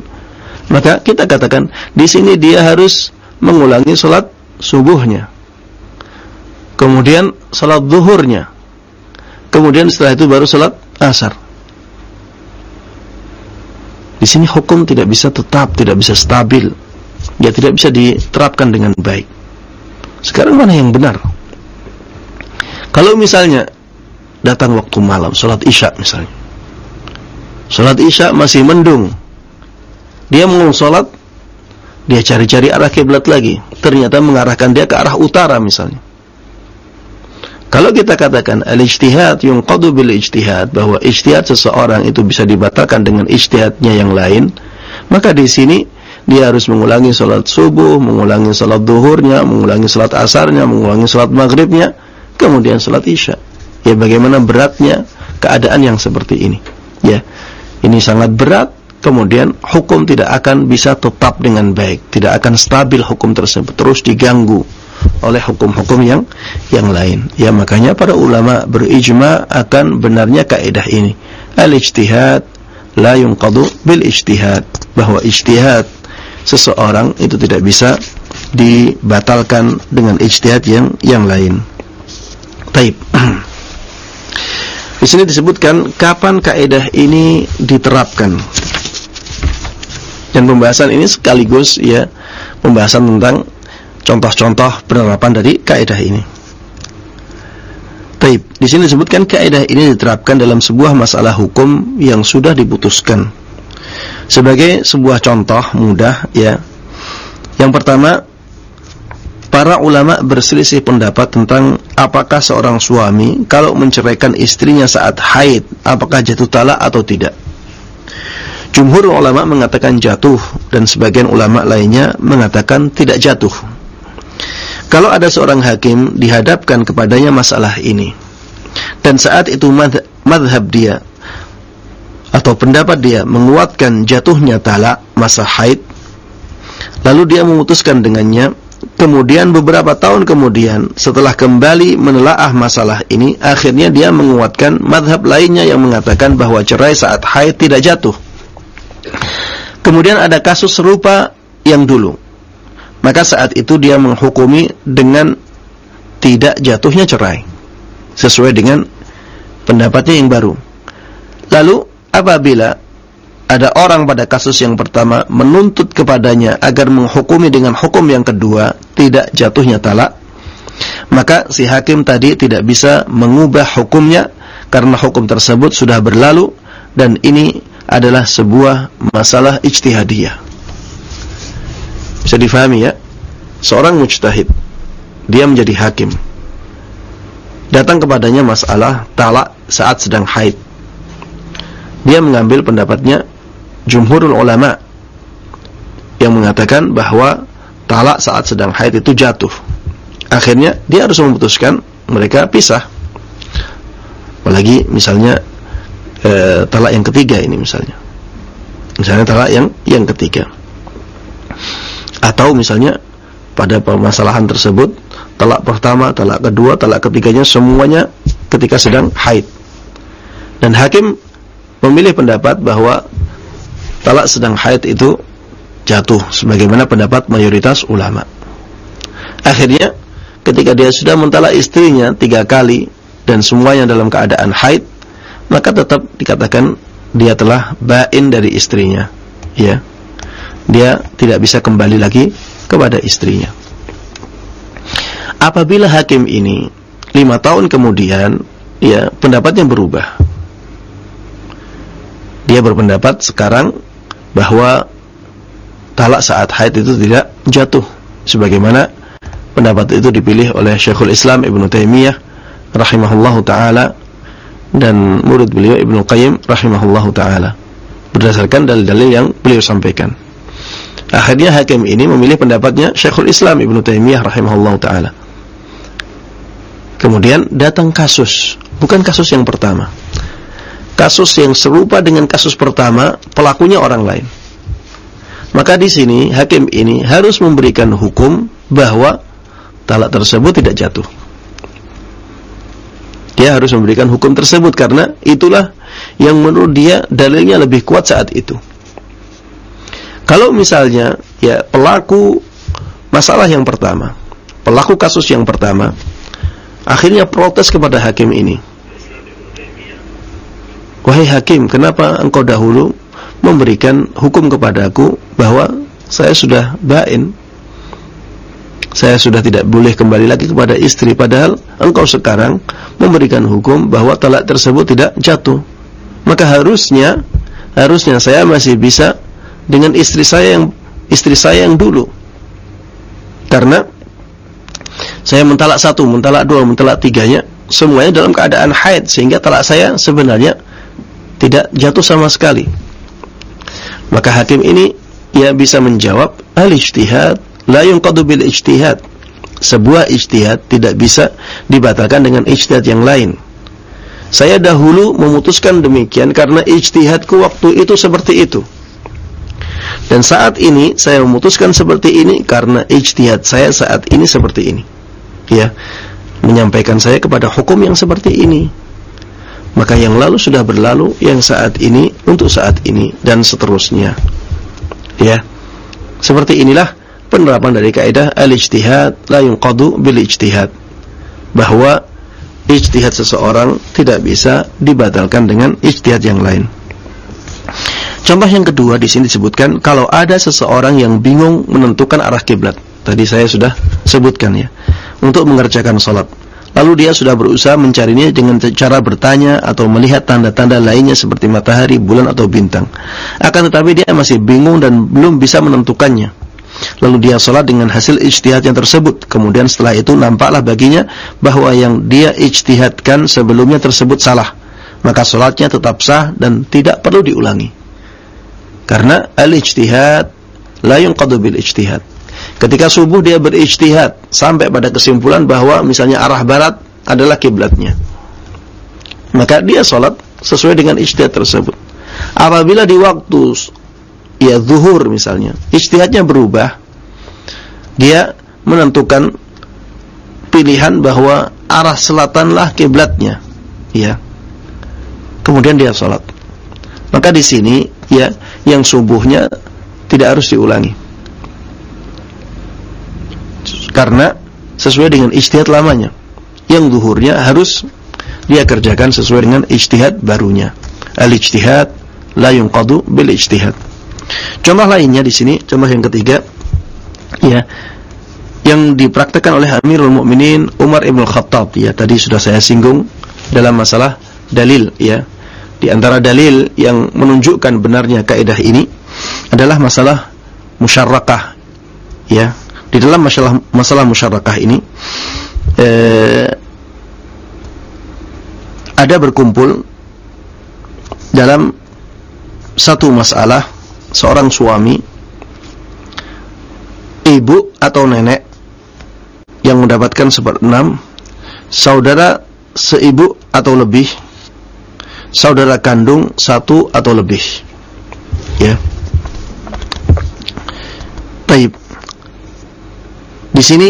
maka kita katakan di sini dia harus mengulangi salat subuhnya. Kemudian salat zuhurnya. Kemudian setelah itu baru salat asar. Di sini hukum tidak bisa tetap, tidak bisa stabil. Ya tidak bisa diterapkan dengan baik. Sekarang mana yang benar? Kalau misalnya datang waktu malam, sholat isya misalnya. Sholat isya masih mendung. Dia mau sholat, dia cari-cari arah kiblat lagi. Ternyata mengarahkan dia ke arah utara misalnya. Kalau kita katakan al-ijtihad yunqadu bil ijtihad bahwa ijtihad seseorang itu bisa dibatalkan dengan ijtihadnya yang lain, maka di sini dia harus mengulangi salat subuh, mengulangi salat duhurnya, mengulangi salat asarnya, mengulangi salat maghribnya, kemudian salat isya. Ya bagaimana beratnya keadaan yang seperti ini. Ya. Ini sangat berat kemudian hukum tidak akan bisa tetap dengan baik, tidak akan stabil hukum tersebut, terus diganggu oleh hukum-hukum yang yang lain. Ya makanya para ulama berijma akan benarnya kaidah ini. Al-ijtihad la yunqadu bil ijtihad. Bahwa ijtihad seseorang itu tidak bisa dibatalkan dengan ijtihad yang yang lain. Taib. Di sini disebutkan kapan kaidah ini diterapkan. Dan pembahasan ini sekaligus ya pembahasan tentang contoh-contoh penerapan dari kaidah ini. Taib. Di sini disebutkan kaidah ini diterapkan dalam sebuah masalah hukum yang sudah diputuskan. Sebagai sebuah contoh mudah ya. Yang pertama, para ulama berselisih pendapat tentang apakah seorang suami kalau menceraikan istrinya saat haid, apakah jatuh talak atau tidak. Jumhur ulama mengatakan jatuh dan sebagian ulama lainnya mengatakan tidak jatuh. Kalau ada seorang hakim dihadapkan kepadanya masalah ini dan saat itu madhab dia atau pendapat dia menguatkan jatuhnya talak masa haid lalu dia memutuskan dengannya kemudian beberapa tahun kemudian setelah kembali menelaah masalah ini akhirnya dia menguatkan madhab lainnya yang mengatakan bahwa cerai saat haid tidak jatuh kemudian ada kasus serupa yang dulu maka saat itu dia menghukumi dengan tidak jatuhnya cerai sesuai dengan pendapatnya yang baru. Lalu apabila ada orang pada kasus yang pertama menuntut kepadanya agar menghukumi dengan hukum yang kedua tidak jatuhnya talak, maka si hakim tadi tidak bisa mengubah hukumnya karena hukum tersebut sudah berlalu dan ini adalah sebuah masalah ijtihadiyah. Bisa difahami ya? Seorang mujtahid dia menjadi hakim. Datang kepadanya masalah talak saat sedang haid. Dia mengambil pendapatnya jumhurul ulama yang mengatakan bahwa talak saat sedang haid itu jatuh. Akhirnya dia harus memutuskan mereka pisah. Apalagi misalnya e, talak yang ketiga ini misalnya. Misalnya talak yang yang ketiga atau misalnya pada permasalahan tersebut talak pertama, talak kedua, talak ketiganya semuanya ketika sedang haid. Dan hakim memilih pendapat bahwa talak sedang haid itu jatuh sebagaimana pendapat mayoritas ulama. Akhirnya ketika dia sudah mentalak istrinya tiga kali dan semuanya dalam keadaan haid, maka tetap dikatakan dia telah bain dari istrinya. Ya dia tidak bisa kembali lagi kepada istrinya. Apabila hakim ini lima tahun kemudian, ya pendapatnya berubah. Dia berpendapat sekarang bahwa talak saat haid itu tidak jatuh, sebagaimana pendapat itu dipilih oleh Syekhul Islam Ibn Taimiyah rahimahullahu taala dan murid beliau Ibnu Qayyim rahimahullahu taala berdasarkan dalil-dalil yang beliau sampaikan. Akhirnya hakim ini memilih pendapatnya Syekhul Islam Ibn Taimiyah rahimahullah taala. Kemudian datang kasus, bukan kasus yang pertama. Kasus yang serupa dengan kasus pertama, pelakunya orang lain. Maka di sini hakim ini harus memberikan hukum bahwa talak tersebut tidak jatuh. Dia harus memberikan hukum tersebut karena itulah yang menurut dia dalilnya lebih kuat saat itu. Kalau misalnya ya pelaku masalah yang pertama, pelaku kasus yang pertama akhirnya protes kepada hakim ini. Wahai hakim, kenapa engkau dahulu memberikan hukum kepadaku bahwa saya sudah bain? Saya sudah tidak boleh kembali lagi kepada istri padahal engkau sekarang memberikan hukum bahwa talak tersebut tidak jatuh. Maka harusnya harusnya saya masih bisa dengan istri saya yang istri saya yang dulu. Karena saya mentalak satu, mentalak dua, mentalak tiganya, semuanya dalam keadaan haid sehingga talak saya sebenarnya tidak jatuh sama sekali. Maka hakim ini ia bisa menjawab al-ijtihad la yunqadu bil ijtihad. Sebuah ijtihad tidak bisa dibatalkan dengan ijtihad yang lain. Saya dahulu memutuskan demikian karena ijtihadku waktu itu seperti itu. Dan saat ini saya memutuskan seperti ini karena ijtihad saya saat ini seperti ini. Ya. Menyampaikan saya kepada hukum yang seperti ini. Maka yang lalu sudah berlalu, yang saat ini untuk saat ini dan seterusnya. Ya. Seperti inilah penerapan dari kaidah al-ijtihad la yunqadu bil ijtihad. Bahwa ijtihad seseorang tidak bisa dibatalkan dengan ijtihad yang lain. Contoh yang kedua di sini disebutkan kalau ada seseorang yang bingung menentukan arah kiblat. Tadi saya sudah sebutkan ya. Untuk mengerjakan salat. Lalu dia sudah berusaha mencarinya dengan cara bertanya atau melihat tanda-tanda lainnya seperti matahari, bulan atau bintang. Akan tetapi dia masih bingung dan belum bisa menentukannya. Lalu dia sholat dengan hasil ijtihad yang tersebut. Kemudian setelah itu nampaklah baginya bahwa yang dia ijtihadkan sebelumnya tersebut salah. Maka sholatnya tetap sah dan tidak perlu diulangi. Karena al-ijtihad la yunqadu bil ijtihad. Ketika subuh dia berijtihad sampai pada kesimpulan bahwa misalnya arah barat adalah kiblatnya. Maka dia sholat sesuai dengan ijtihad tersebut. Apabila di waktu ya zuhur misalnya, ijtihadnya berubah, dia menentukan pilihan bahwa arah selatanlah kiblatnya, ya. Kemudian dia sholat. Maka di sini ya yang subuhnya tidak harus diulangi. Karena sesuai dengan ijtihad lamanya. Yang zuhurnya harus dia kerjakan sesuai dengan ijtihad barunya. Al-ijtihad la yunqadu bil ijtihad. Contoh lainnya di sini, contoh yang ketiga ya yang dipraktekkan oleh Amirul Mukminin Umar Ibn Khattab ya tadi sudah saya singgung dalam masalah dalil ya di antara dalil yang menunjukkan benarnya kaidah ini adalah masalah musyarakah. Ya, di dalam masalah masalah musyarakah ini eh, ada berkumpul dalam satu masalah seorang suami ibu atau nenek yang mendapatkan seperenam saudara seibu atau lebih saudara kandung satu atau lebih. Ya. Baik. Di sini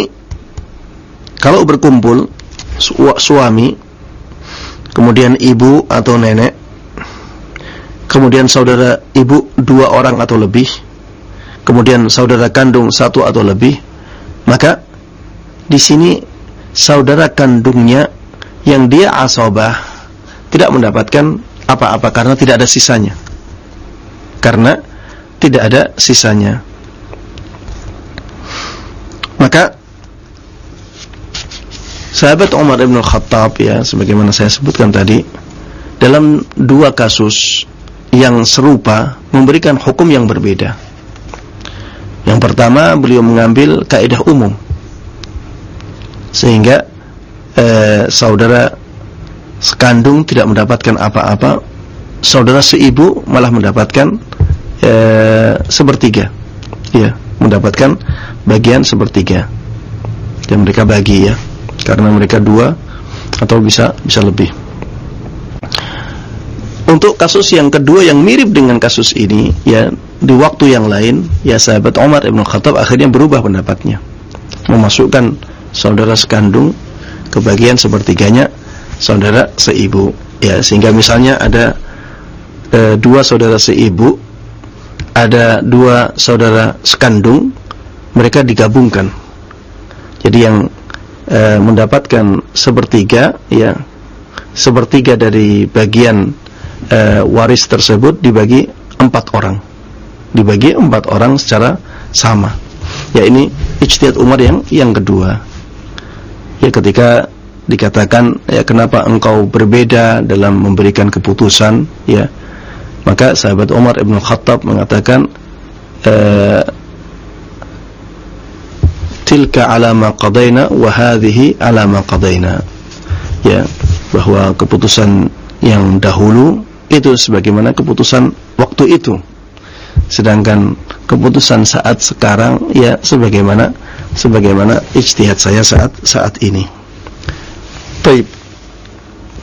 kalau berkumpul su suami kemudian ibu atau nenek kemudian saudara ibu dua orang atau lebih kemudian saudara kandung satu atau lebih maka di sini saudara kandungnya yang dia asobah tidak mendapatkan apa-apa karena tidak ada sisanya. Karena tidak ada sisanya. Maka sahabat Umar bin Khattab ya sebagaimana saya sebutkan tadi dalam dua kasus yang serupa memberikan hukum yang berbeda. Yang pertama beliau mengambil kaidah umum sehingga eh, saudara sekandung tidak mendapatkan apa-apa, saudara seibu malah mendapatkan e, sepertiga. Ya, mendapatkan bagian sepertiga. Dan mereka bagi ya, karena mereka dua atau bisa bisa lebih. Untuk kasus yang kedua yang mirip dengan kasus ini, ya di waktu yang lain, ya sahabat Umar ibn Khattab akhirnya berubah pendapatnya, memasukkan saudara sekandung ke bagian sepertiganya saudara seibu ya sehingga misalnya ada e, dua saudara seibu ada dua saudara sekandung mereka digabungkan. Jadi yang e, mendapatkan sepertiga ya sepertiga dari bagian e, waris tersebut dibagi empat orang. Dibagi empat orang secara sama. Ya ini ijtihad Umar yang yang kedua. Ya ketika dikatakan ya kenapa engkau berbeda dalam memberikan keputusan ya maka sahabat Umar Ibn Khattab mengatakan eh, tilka ala ma qadaina wa hadhihi ala ma qadaina ya bahwa keputusan yang dahulu itu sebagaimana keputusan waktu itu sedangkan keputusan saat sekarang ya sebagaimana sebagaimana ijtihad saya saat saat ini Baik.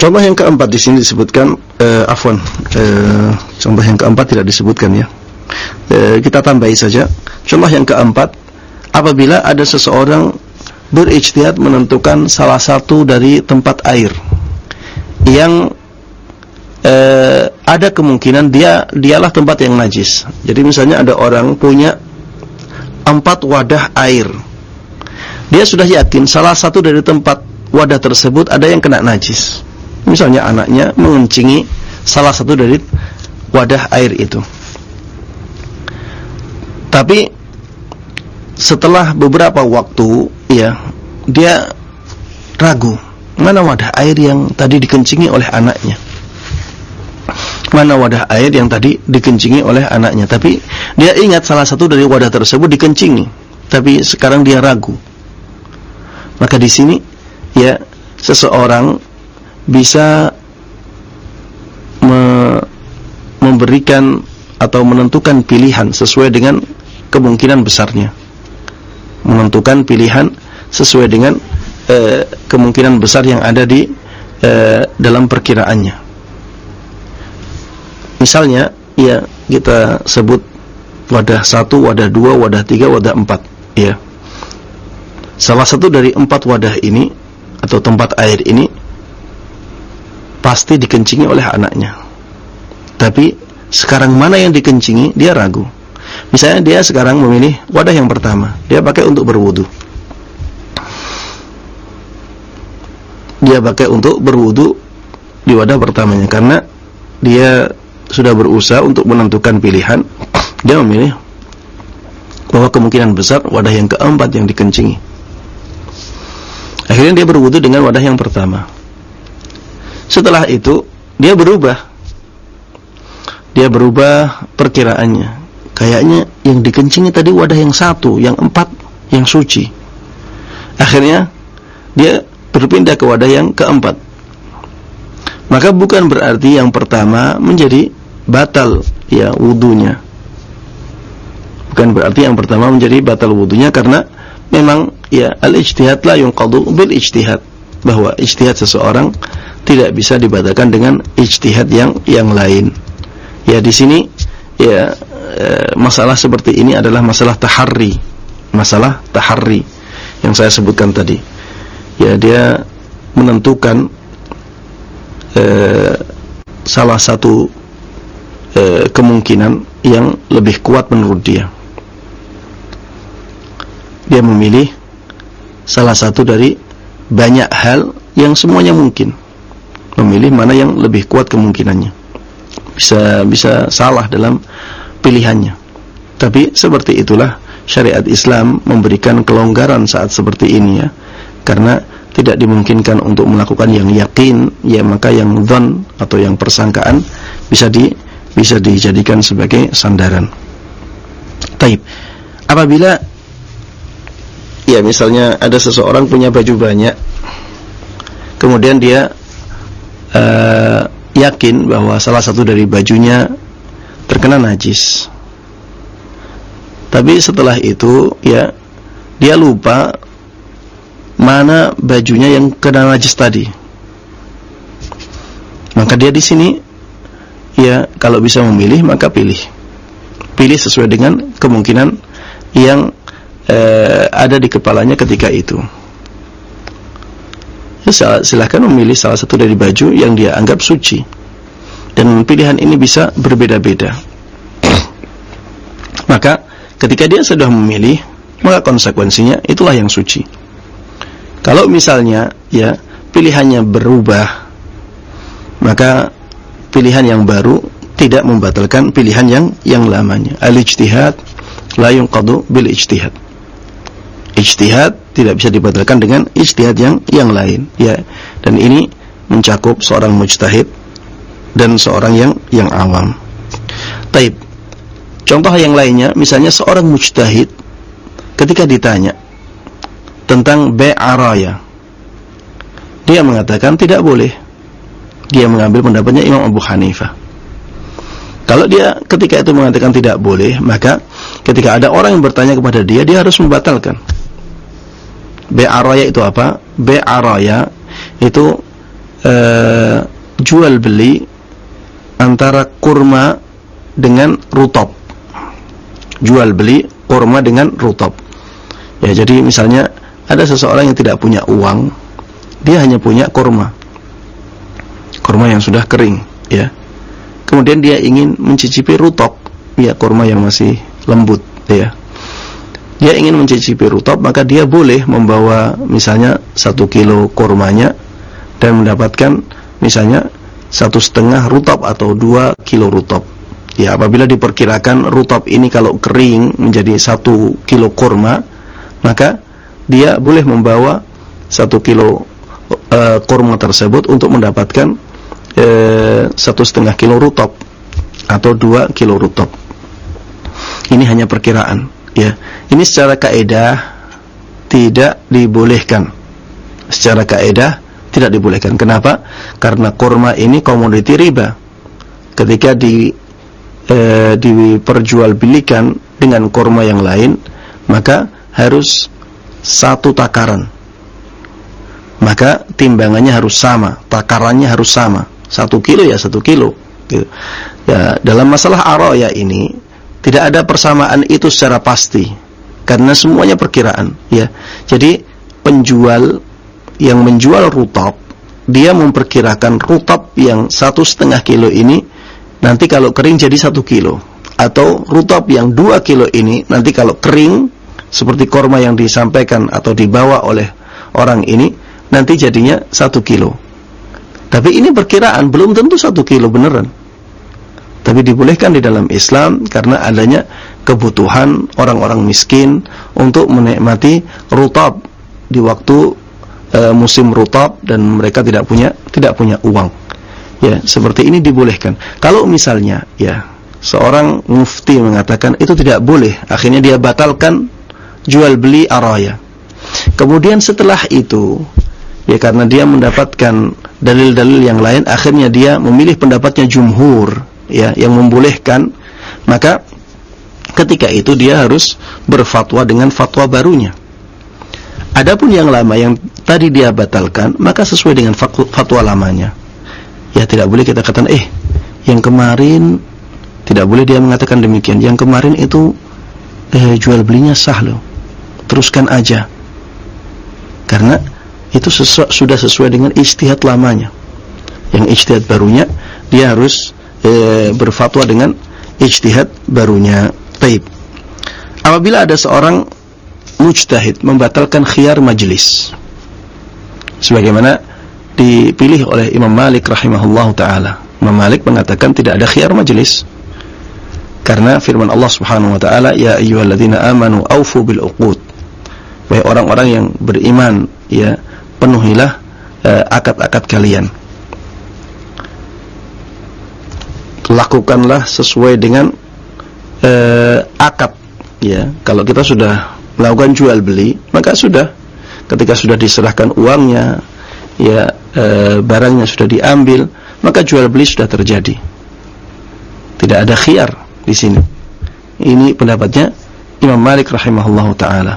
Contoh yang keempat di sini disebutkan uh, afwan. Uh, contoh yang keempat tidak disebutkan ya. e, kita tambahi saja. Contoh yang keempat, apabila ada seseorang berijtihad menentukan salah satu dari tempat air yang e, ada kemungkinan dia dialah tempat yang najis. Jadi misalnya ada orang punya empat wadah air. Dia sudah yakin salah satu dari tempat wadah tersebut ada yang kena najis. Misalnya anaknya mengencingi salah satu dari wadah air itu. Tapi setelah beberapa waktu ya dia ragu mana wadah air yang tadi dikencingi oleh anaknya. Mana wadah air yang tadi dikencingi oleh anaknya. Tapi dia ingat salah satu dari wadah tersebut dikencingi. Tapi sekarang dia ragu. Maka di sini ya seseorang bisa me memberikan atau menentukan pilihan sesuai dengan kemungkinan besarnya. Menentukan pilihan sesuai dengan e, kemungkinan besar yang ada di e, dalam perkiraannya. Misalnya, ya kita sebut wadah satu, wadah dua, wadah tiga, wadah empat, ya. Salah satu dari empat wadah ini atau tempat air ini pasti dikencingi oleh anaknya. Tapi sekarang mana yang dikencingi dia ragu. Misalnya dia sekarang memilih wadah yang pertama, dia pakai untuk berwudu. Dia pakai untuk berwudu di wadah pertamanya karena dia sudah berusaha untuk menentukan pilihan, dia memilih bahwa kemungkinan besar wadah yang keempat yang dikencingi. Akhirnya dia berwudu dengan wadah yang pertama. Setelah itu dia berubah. Dia berubah perkiraannya. Kayaknya yang dikencingi tadi wadah yang satu, yang empat, yang suci. Akhirnya dia berpindah ke wadah yang keempat. Maka bukan berarti yang pertama menjadi batal ya wudunya. Bukan berarti yang pertama menjadi batal wudunya karena memang ya al-ijtihad la yunqadu bil ijtihad bahwa ijtihad seseorang tidak bisa dibatalkan dengan ijtihad yang yang lain. Ya di sini ya e, masalah seperti ini adalah masalah taharri. Masalah taharri yang saya sebutkan tadi. Ya dia menentukan e, salah satu e, kemungkinan yang lebih kuat menurut dia. Dia memilih salah satu dari banyak hal yang semuanya mungkin memilih mana yang lebih kuat kemungkinannya. Bisa bisa salah dalam pilihannya. Tapi seperti itulah syariat Islam memberikan kelonggaran saat seperti ini ya. Karena tidak dimungkinkan untuk melakukan yang yakin, ya maka yang dhon atau yang persangkaan bisa di bisa dijadikan sebagai sandaran. Taib. Apabila ya misalnya ada seseorang punya baju banyak, kemudian dia uh, yakin bahwa salah satu dari bajunya terkena najis. Tapi setelah itu ya dia lupa mana bajunya yang kena najis tadi. Maka dia di sini ya kalau bisa memilih maka pilih. Pilih sesuai dengan kemungkinan yang eh, ada di kepalanya ketika itu ya silahkan memilih salah satu dari baju yang dia anggap suci dan pilihan ini bisa berbeda-beda. Maka ketika dia sudah memilih maka konsekuensinya itulah yang suci. Kalau misalnya ya pilihannya berubah maka pilihan yang baru tidak membatalkan pilihan yang yang lamanya. Al-ijtihad la yunqadu bil ijtihad ijtihad tidak bisa dibatalkan dengan ijtihad yang yang lain ya. Dan ini mencakup seorang mujtahid dan seorang yang yang awam. Taib. Contoh yang lainnya misalnya seorang mujtahid ketika ditanya tentang be'araya dia mengatakan tidak boleh. Dia mengambil pendapatnya Imam Abu Hanifah. Kalau dia ketika itu mengatakan tidak boleh, maka ketika ada orang yang bertanya kepada dia, dia harus membatalkan. Be'araya itu apa? Be'araya itu uh, jual beli antara kurma dengan rutop. jual beli kurma dengan rutab. Ya, jadi misalnya ada seseorang yang tidak punya uang, dia hanya punya kurma. Kurma yang sudah kering, ya. Kemudian dia ingin mencicipi rutab, ya kurma yang masih lembut, ya. Dia ingin mencicipi rutab, maka dia boleh membawa misalnya satu kilo kurmanya dan mendapatkan misalnya satu setengah rutab atau dua kilo rutab. Ya, apabila diperkirakan rutab ini kalau kering menjadi satu kilo kurma, maka dia boleh membawa satu kilo uh, kurma tersebut untuk mendapatkan uh, satu setengah kilo rutab atau dua kilo rutab. Ini hanya perkiraan, ya. Ini secara kaedah tidak dibolehkan. Secara kaedah tidak dibolehkan. Kenapa? Karena kurma ini komoditi riba. Ketika di e, diperjualbelikan dengan kurma yang lain, maka harus satu takaran. Maka timbangannya harus sama, takarannya harus sama. Satu kilo ya satu kilo. Gitu. Ya, dalam masalah aroya ini tidak ada persamaan itu secara pasti karena semuanya perkiraan. Ya, jadi penjual yang menjual rutab dia memperkirakan rutab yang satu setengah kilo ini nanti kalau kering jadi satu kilo. Atau rutab yang dua kilo ini nanti kalau kering seperti korma yang disampaikan atau dibawa oleh orang ini nanti jadinya satu kilo. Tapi ini perkiraan belum tentu satu kilo beneran. Tapi dibolehkan di dalam Islam karena adanya kebutuhan orang-orang miskin untuk menikmati rutab di waktu e, musim rutab dan mereka tidak punya tidak punya uang. Ya, seperti ini dibolehkan. Kalau misalnya ya seorang mufti mengatakan itu tidak boleh, akhirnya dia batalkan jual beli araya. Kemudian setelah itu ya karena dia mendapatkan dalil-dalil yang lain akhirnya dia memilih pendapatnya jumhur ya yang membolehkan maka ketika itu dia harus berfatwa dengan fatwa barunya Adapun yang lama yang tadi dia batalkan, maka sesuai dengan fatwa lamanya. Ya tidak boleh kita katakan, eh, yang kemarin tidak boleh dia mengatakan demikian. Yang kemarin itu eh, jual belinya sah loh. Teruskan aja. Karena itu sesu sudah sesuai dengan istihad lamanya. Yang istihad barunya dia harus eh, berfatwa dengan istihad barunya. Taib. Apabila ada seorang mujtahid membatalkan khiyar majlis sebagaimana dipilih oleh Imam Malik rahimahullah taala. Imam Malik mengatakan tidak ada khiyar majlis. Karena firman Allah Subhanahu wa taala ya ayyuhalladzina amanu aufu bil uqud. Wahai orang-orang yang beriman ya penuhilah eh, akad-akad uh, kalian. Lakukanlah sesuai dengan uh, akad ya. Kalau kita sudah melakukan jual beli, maka sudah ketika sudah diserahkan uangnya, ya e, barangnya sudah diambil, maka jual beli sudah terjadi. Tidak ada khiar di sini. Ini pendapatnya Imam Malik rahimahullah taala.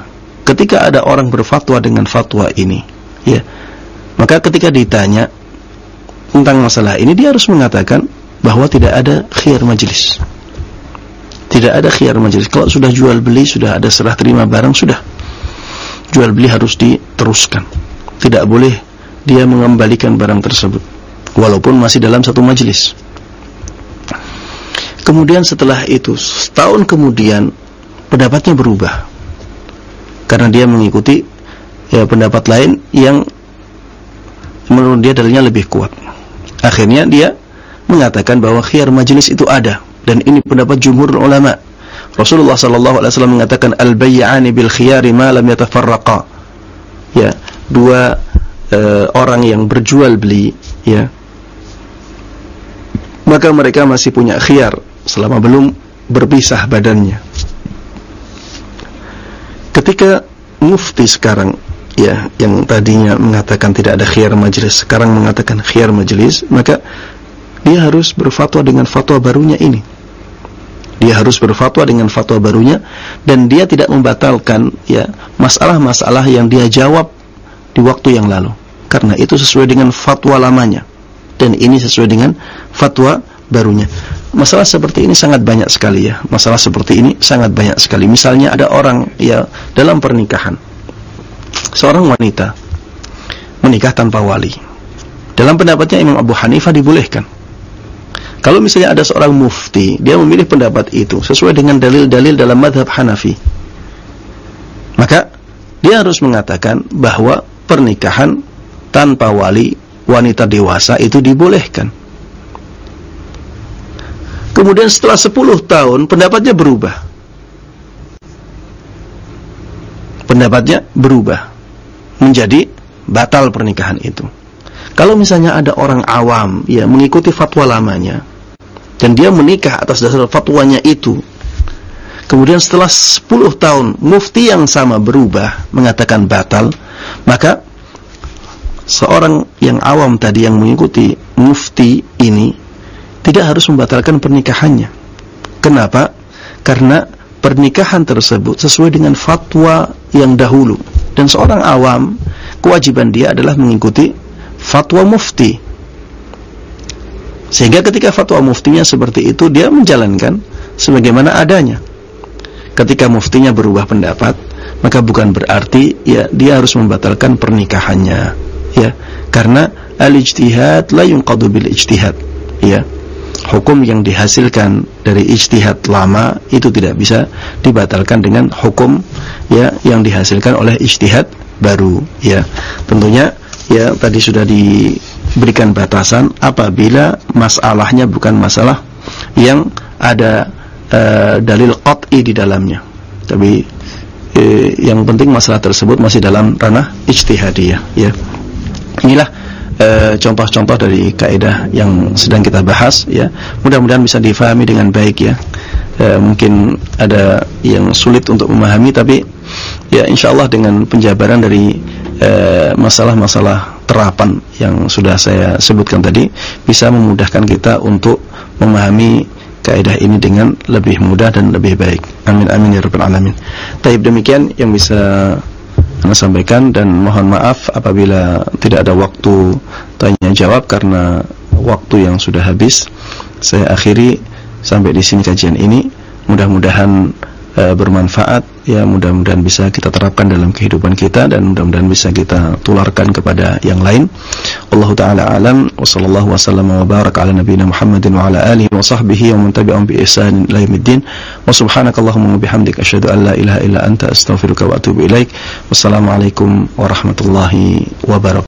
Ketika ada orang berfatwa dengan fatwa ini, ya, maka ketika ditanya tentang masalah ini dia harus mengatakan bahwa tidak ada khiar majlis. Tidak ada khiyar majelis. Kalau sudah jual beli, sudah ada serah terima barang, sudah. Jual beli harus diteruskan. Tidak boleh dia mengembalikan barang tersebut. Walaupun masih dalam satu majelis. Kemudian setelah itu, setahun kemudian, pendapatnya berubah. Karena dia mengikuti ya, pendapat lain yang menurut dia dalilnya lebih kuat. Akhirnya dia mengatakan bahwa khiyar majelis itu ada dan ini pendapat jumhur ulama. Rasulullah sallallahu alaihi wasallam mengatakan al-bay'ani bil khiyari ma lam yatafarraqa. Ya, dua uh, orang yang berjual beli, ya. Maka mereka masih punya khiyar selama belum berpisah badannya. Ketika mufti sekarang ya yang tadinya mengatakan tidak ada khiyar majelis sekarang mengatakan khiyar majelis maka dia harus berfatwa dengan fatwa barunya ini dia harus berfatwa dengan fatwa barunya dan dia tidak membatalkan ya masalah-masalah yang dia jawab di waktu yang lalu. Karena itu sesuai dengan fatwa lamanya dan ini sesuai dengan fatwa barunya. masalah seperti ini sangat banyak sekali ya. Masalah seperti ini sangat banyak sekali. Misalnya ada orang ya dalam pernikahan. Seorang wanita menikah tanpa wali. Dalam pendapatnya Imam Abu Hanifah dibolehkan. Kalau misalnya ada seorang mufti, dia memilih pendapat itu sesuai dengan dalil-dalil dalam madhab Hanafi. Maka dia harus mengatakan bahwa pernikahan tanpa wali wanita dewasa itu dibolehkan. Kemudian setelah 10 tahun pendapatnya berubah. Pendapatnya berubah menjadi batal pernikahan itu. Kalau misalnya ada orang awam ya mengikuti fatwa lamanya dan dia menikah atas dasar fatwanya itu. Kemudian setelah 10 tahun mufti yang sama berubah mengatakan batal, maka seorang yang awam tadi yang mengikuti mufti ini tidak harus membatalkan pernikahannya. Kenapa? Karena pernikahan tersebut sesuai dengan fatwa yang dahulu. Dan seorang awam, kewajiban dia adalah mengikuti fatwa mufti. Sehingga ketika fatwa muftinya seperti itu, dia menjalankan sebagaimana adanya. Ketika muftinya berubah pendapat, maka bukan berarti ya dia harus membatalkan pernikahannya, ya. Karena al-ijtihad la yunqadu bil ijtihad, ya hukum yang dihasilkan dari ijtihad lama itu tidak bisa dibatalkan dengan hukum ya yang dihasilkan oleh ijtihad baru ya tentunya ya tadi sudah diberikan batasan. Apabila masalahnya bukan masalah yang ada uh, dalil qat'i di dalamnya. Tapi eh, yang penting masalah tersebut masih dalam ranah ijtihadiyah ya. Inilah Eh, contoh-contoh dari kaidah yang sedang kita bahas ya. Mudah-mudahan bisa difahami dengan baik ya. Uh, mungkin ada yang sulit untuk memahami tapi ya insyaallah dengan penjabaran dari masalah-masalah uh, terapan yang sudah saya sebutkan tadi bisa memudahkan kita untuk memahami kaidah ini dengan lebih mudah dan lebih baik amin amin ya rabbal alamin taib demikian yang bisa anda sampaikan dan mohon maaf apabila tidak ada waktu tanya jawab karena waktu yang sudah habis. Saya akhiri sampai di sini kajian ini. Mudah-mudahan uh, bermanfaat ya mudah-mudahan bisa kita terapkan dalam kehidupan kita dan mudah-mudahan bisa kita tularkan kepada yang lain. Allah taala alam wa sallallahu wasallam wa baraka ala nabiyyina Muhammadin wa ala alihi wa sahbihi wa man tabi'ahum bi ihsan ila yaumiddin. Wa subhanakallahumma wa bihamdika asyhadu an la ilaha illa anta astaghfiruka wa atubu ilaik. Wassalamualaikum warahmatullahi wabarakatuh.